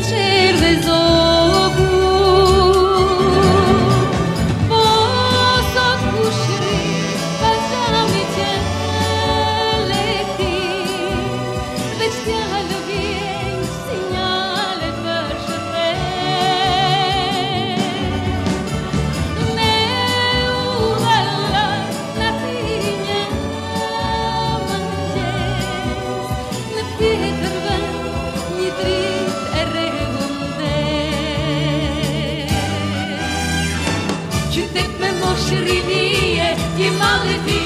te I'll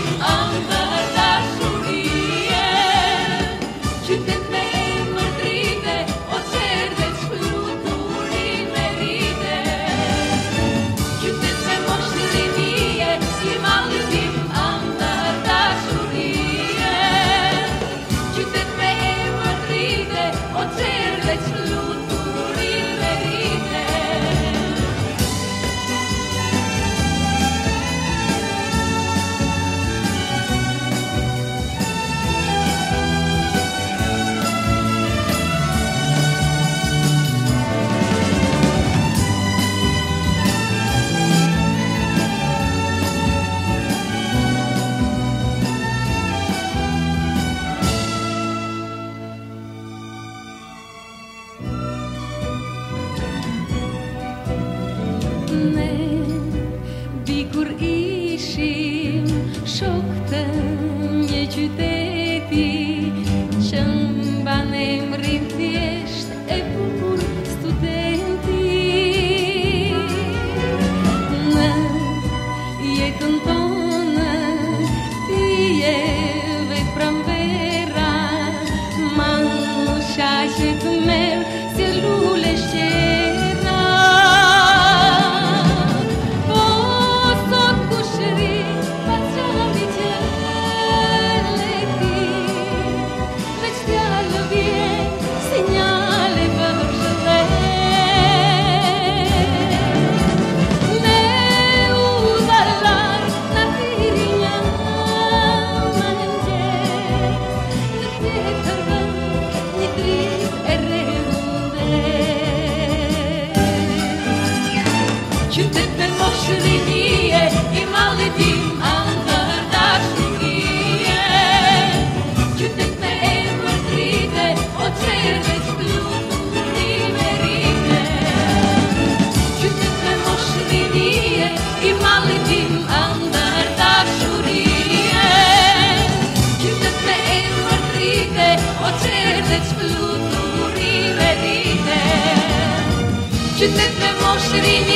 去对 Çütette başını diye imal edin Shri